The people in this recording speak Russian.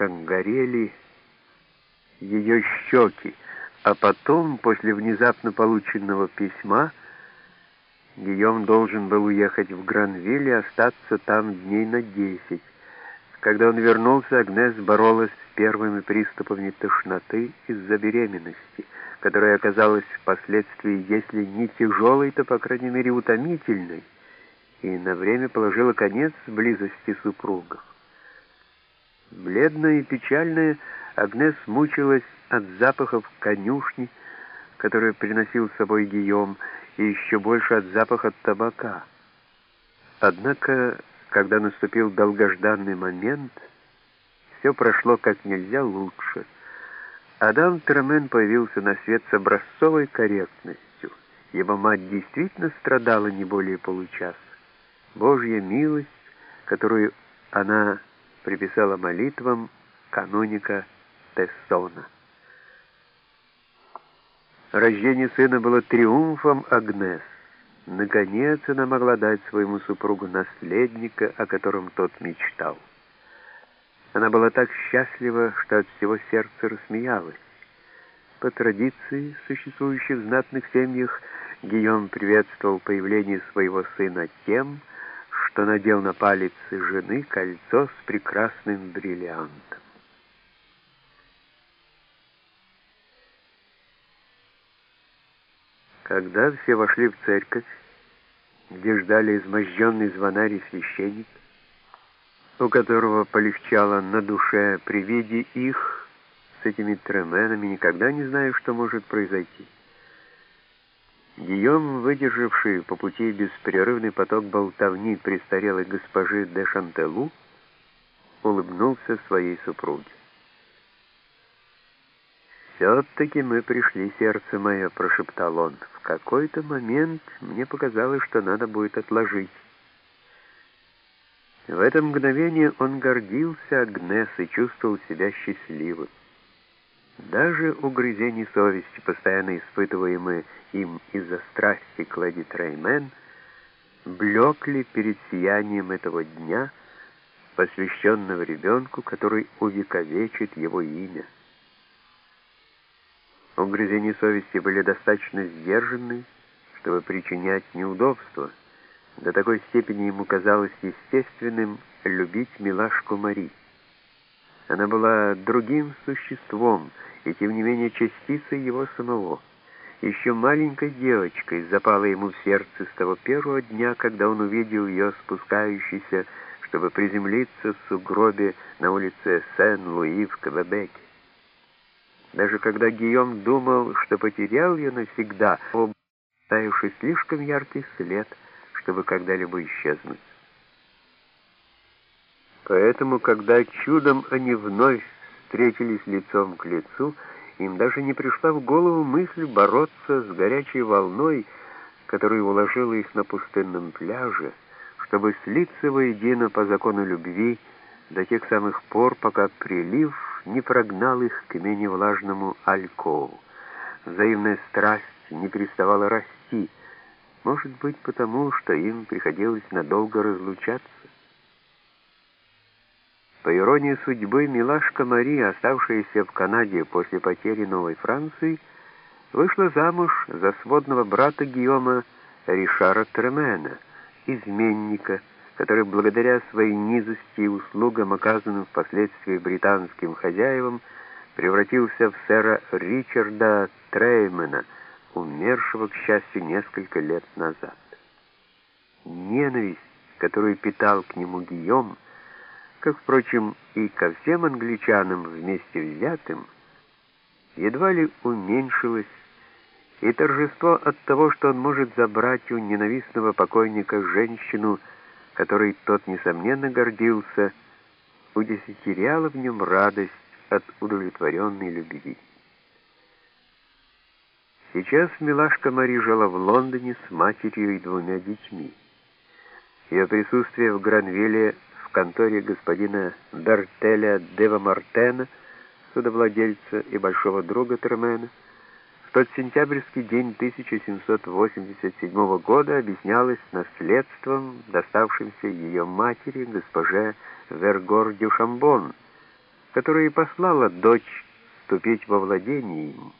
как горели ее щеки, а потом, после внезапно полученного письма, Гийом должен был уехать в Гранвиль и остаться там дней на десять. Когда он вернулся, Агнес боролась с первыми приступами тошноты из-за беременности, которая оказалась впоследствии, если не тяжелой, то, по крайней мере, утомительной, и на время положила конец близости супругов. Бледная и печальная, Агнес мучилась от запахов конюшни, которые приносил с собой Гийом, и еще больше от запаха табака. Однако, когда наступил долгожданный момент, все прошло как нельзя лучше. Адам Тремен появился на свет с образцовой корректностью. Его мать действительно страдала не более получаса. Божья милость, которую она приписала молитвам каноника Тессона. Рождение сына было триумфом Агнес. Наконец она могла дать своему супругу наследника, о котором тот мечтал. Она была так счастлива, что от всего сердца рассмеялась. По традиции, существующей в знатных семьях, Гийом приветствовал появление своего сына тем, что надел на палец жены кольцо с прекрасным бриллиантом. Когда все вошли в церковь, где ждали изможденный звонарь и священник, у которого полегчало на душе при виде их с этими тременами, никогда не знаю, что может произойти. Гийом, выдержавший по пути беспрерывный поток болтовни престарелой госпожи де Шантелу, улыбнулся своей супруге. «Все-таки мы пришли, сердце мое», — прошептал он. «В какой-то момент мне показалось, что надо будет отложить». В это мгновение он гордился Агнес и чувствовал себя счастливым. Даже угрызений совести, постоянно испытываемые им из-за страсти к леди Треймен, блекли перед сиянием этого дня, посвященного ребенку, который увековечит его имя. Угрызения совести были достаточно сдержаны, чтобы причинять неудобства. До такой степени ему казалось естественным любить милашку Мари. Она была другим существом, и тем не менее частицей его самого. Еще маленькой девочкой запала ему в сердце с того первого дня, когда он увидел ее спускающейся, чтобы приземлиться в сугробе на улице Сен-Луи в Квебеке. Даже когда Гийом думал, что потерял ее навсегда, оставивший слишком яркий след, чтобы когда-либо исчезнуть. Поэтому, когда чудом они вновь встретились лицом к лицу, им даже не пришла в голову мысль бороться с горячей волной, которая уложила их на пустынном пляже, чтобы слиться воедино по закону любви до тех самых пор, пока прилив не прогнал их к менее влажному алькову. Взаимная страсть не переставала расти, может быть, потому, что им приходилось надолго разлучаться. По иронии судьбы, милашка Мария, оставшаяся в Канаде после потери Новой Франции, вышла замуж за сводного брата Гийома Ришара Тремена, изменника, который благодаря своей низости и услугам, оказанным впоследствии британским хозяевам, превратился в сэра Ричарда Треймена, умершего, к счастью, несколько лет назад. Ненависть, которую питал к нему Гийом, как, впрочем, и ко всем англичанам вместе взятым, едва ли уменьшилось, и торжество от того, что он может забрать у ненавистного покойника женщину, которой тот, несомненно, гордился, удесятеряло в нем радость от удовлетворенной любви. Сейчас милашка Мари жила в Лондоне с матерью и двумя детьми. Ее присутствие в Гранвилле в конторе господина Бертеля Дева Мартена, судовладельца и большого друга Термена, в тот сентябрьский день 1787 года объяснялось наследством, доставшимся ее матери, госпоже Вергор Дюшамбон, которая и послала дочь вступить во владение им.